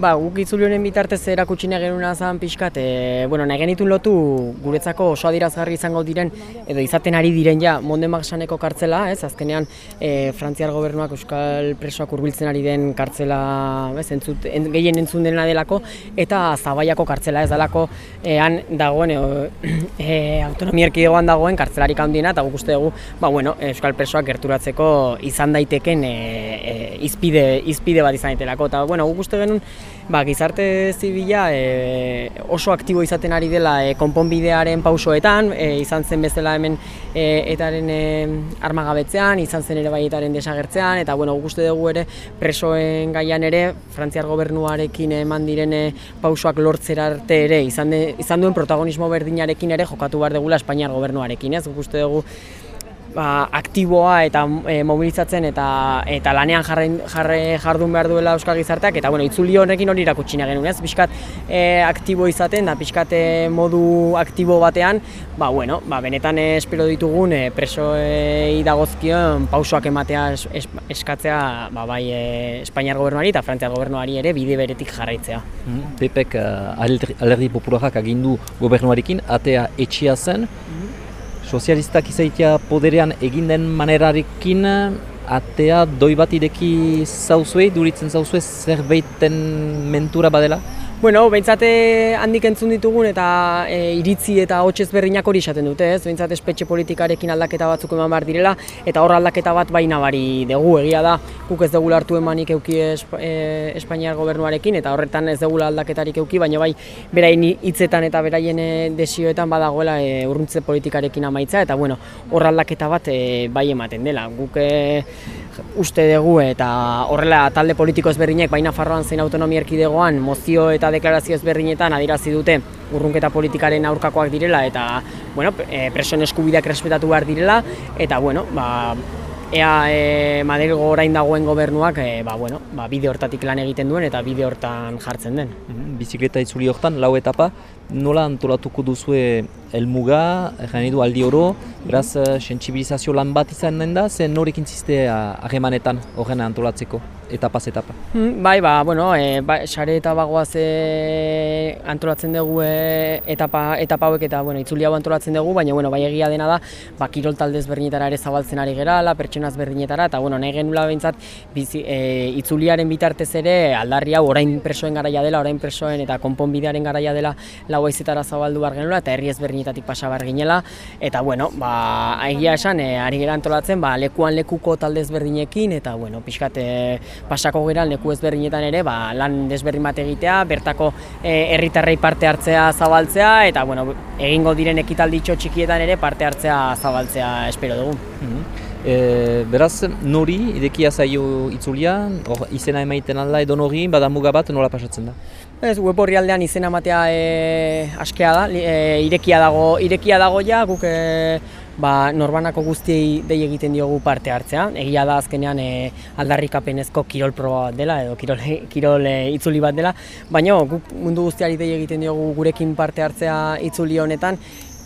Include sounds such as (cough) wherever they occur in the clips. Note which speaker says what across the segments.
Speaker 1: Ba, guk itzuli honen bitartez erakutsi nahi genuna zan pixkat, e, bueno, nahi genitun lotu guretzako oso adirazgarri izango diren, edo izaten ari diren ja, Monde Maxaneko kartzela, ez, azkenean e, Frantziar gobernuak Euskal presoak hurbiltzen ari den kartzela, ez, entzut, en, gehien entzun dena delako, eta Zabaiako kartzela, ez dalako, ean dagoen, e, (clears throat) e, autonomia erkidegoan dagoen kartzelarik handiena, eta guk uste dugu, ba, bueno, Euskal presoak gerturatzeko izan daiteken e, e, izpide, izpide bat izan daitelako, eta, bueno, guk uste genuen, ba, gizarte zibila e, oso aktibo izaten ari dela e, konponbidearen pausoetan, e, izan zen bezala hemen e, etaren e, armagabetzean, izan zen ere bai etaren desagertzean, eta bueno, guste dugu ere presoen gaian ere, Frantziar gobernuarekin eman direne pausoak lortzera arte ere, izan, de, izan duen protagonismo berdinarekin ere jokatu behar degula Espainiar gobernuarekin, ez? Guste dugu ba, aktiboa eta e, mobilizatzen eta eta lanean jarre, jarre jardun behar duela euskal gizarteak eta bueno, itzuli honekin hori irakutsi genuen, ez? Piskat e, aktibo izaten da piskat e, modu aktibo batean, ba, bueno, ba, benetan e, espero ditugun e, presoei dagozkion pausoak ematea es, eskatzea ba, bai e, Espainiar gobernuari eta Frantziar gobernuari ere bide beretik jarraitzea.
Speaker 2: Mm Pepek uh, alderdi popularak agindu gobernuarekin, atea etxia zen, mm sozialistak izaitia poderean egin den manerarekin atea doi bat ideki zauzuei, duritzen zauzuei zerbaiten mentura badela?
Speaker 1: Bueno, behintzate handik entzun ditugun eta e, iritzi eta hotz ezberdinak hori esaten dute, ez? Behintzat espetxe politikarekin aldaketa batzuk eman behar direla eta hor aldaketa bat baina bari dugu egia da guk ez dugu hartu emanik euki esp e, Espainiar gobernuarekin eta horretan ez dugu aldaketarik euki, baina bai beraien hitzetan eta beraien desioetan badagoela e, urruntze politikarekin amaitza eta bueno, hor aldaketa bat e, bai ematen dela. Guk e, uste dugu eta horrela talde politiko ezberdinek baina farroan zein autonomia erkidegoan mozio eta deklarazio ezberdinetan adirazi dute urrunketa politikaren aurkakoak direla eta bueno, e, presoen eskubideak respetatu behar direla eta bueno, ba, ea e, Madrilgo orain dagoen gobernuak e, ba, bueno, ba, bide hortatik lan egiten duen eta bide hortan jartzen den.
Speaker 2: Mhm, bizikleta itzuli hortan, lau etapa, nola antolatuko duzue elmuga, egin edu aldi oro, beraz, sensibilizazio lan bat izan den da, zen norekin ziste harremanetan horren antolatzeko? etapaz etapa.
Speaker 1: Hmm, bai, ba, bueno, e, ba, sare eta bagoaz e, antolatzen dugu e, etapa, etapa hauek eta bueno, itzuli hau antolatzen dugu, baina bueno, bai egia dena da, ba, kirol taldez berdinetara ere zabaltzen ari gerala, pertsonaz berdinetara, eta bueno, nahi genula behintzat, bizi, e, itzuliaren bitartez ere, aldarri hau orain presoen garaia dela, orain presoen eta konponbidearen garaia dela lau aizetara zabaldu bar genula, eta herri ezberdinetatik pasa bar ginela, eta bueno, ba, egia esan, e, ari gera antolatzen, ba, lekuan lekuko taldez berdinekin, eta bueno, pixkat, e, pasako gira leku ezberdinetan ere ba, lan desberdin bat egitea, bertako eh, herritarrei parte hartzea zabaltzea eta bueno, egingo diren ekitalditxo txikietan ere parte hartzea zabaltzea espero dugu.
Speaker 2: Mm beraz, nori idekia zaio itzulia, or, izena emaiten alda edo nori, bada muga bat nola pasatzen da?
Speaker 1: Ez, web horri aldean izena ematea e, askea da, e, irekia dago, irekia dago ja, guk e, ba, norbanako guztiei dei egiten diogu parte hartzea. Egia da azkenean e, aldarrikapenezko kirol proba bat dela edo kirol, (laughs) kirol e, itzuli bat dela, baina guk mundu guztiari dei egiten diogu gurekin parte hartzea itzuli honetan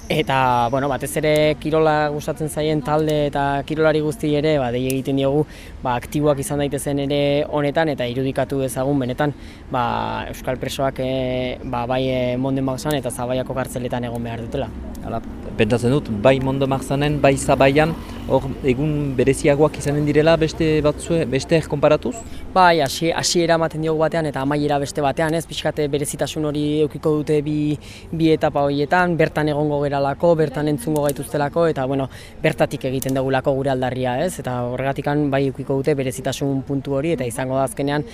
Speaker 1: Eta, bueno, batez ere kirola gustatzen zaien talde eta kirolari guzti ere, ba, dei egiten diogu, ba, aktiboak izan daitezen ere honetan eta irudikatu dezagun benetan, ba, Euskal Presoak e, ba, bai e, Monden Bagzan eta Zabaiako kartzeletan egon behar dutela.
Speaker 2: Hala, pentsatzen dut, bai Mondo Magzanen, bai Zabaian, hor egun bereziagoak izanen direla beste batzue, beste konparatuz?
Speaker 1: Bai, hasi hasiera ematen diogu batean eta amaiera beste batean, ez? Pixkate berezitasun hori eukiko dute bi, bi etapa horietan, bertan egongo geralako, bertan entzungo gaituztelako eta bueno, bertatik egiten dugulako gure aldarria, ez? Eta horregatikan bai eukiko dute berezitasun puntu hori eta izango da azkenean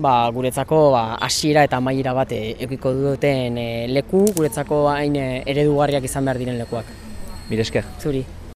Speaker 1: ba, guretzako ba, hasiera eta amaiera bat eukiko duten e, leku, guretzako hain e, eredugarriak izan behar diren lekuak.
Speaker 2: Mire esker.
Speaker 1: Zuri.